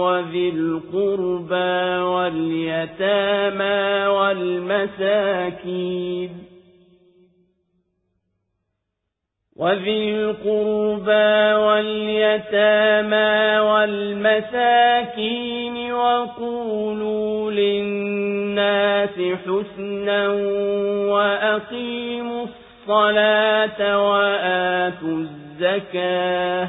وذي القربى واليتامى والمساكين وذي القربى واليتامى والمساكين وقولوا للناس حسنا وأقيموا الصلاة وآتوا الزكاة